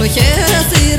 me